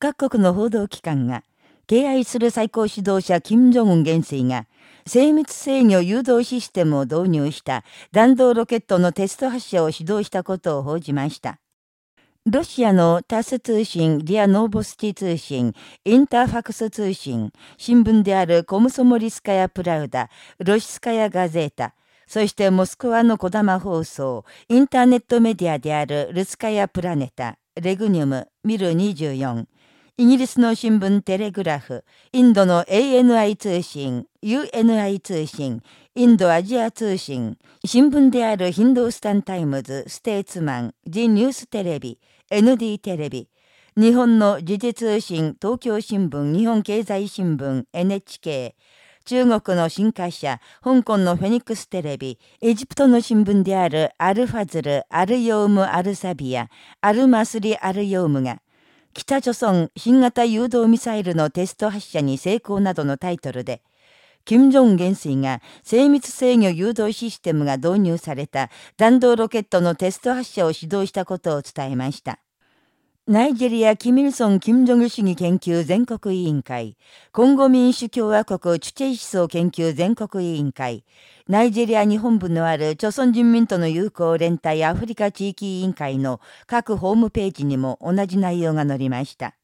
各国の報道機関が、敬愛する最高指導者金正恩元帥が、精密制御誘導システムを導入した弾道ロケットのテスト発射を指導したことを報じました。ロシアのタス通信、リアノーボスティ通信、インターファクス通信、新聞であるコムソモリスカヤプラウダ、ロシスカヤガゼータ、そしてモスクワの小玉放送、インターネットメディアであるルスカヤプラネタ、レグニュム、ミル24、イギリスの新聞テレグラフ、インドの ANI 通信、UNI 通信、インドアジア通信、新聞であるヒンドースタンタイムズ、ステーツマン、ジ・ニューステレビ、ND テレビ、日本の時事通信、東京新聞、日本経済新聞、NHK、中国の新華社、香港のフェニックステレビ、エジプトの新聞であるアルファズル、アルヨウム・アルサビア、アルマスリ・アルヨウムが、北朝鮮新型誘導ミサイルのテスト発射に成功などのタイトルで、金正恩元帥が精密制御誘導システムが導入された弾道ロケットのテスト発射を指導したことを伝えました。ナイジェリア・キミルソン・キム・ジョグ主義研究全国委員会、コンゴ民主共和国チュチェイ思想研究全国委員会、ナイジェリア日本部のある朝鮮人民との友好連帯アフリカ地域委員会の各ホームページにも同じ内容が載りました。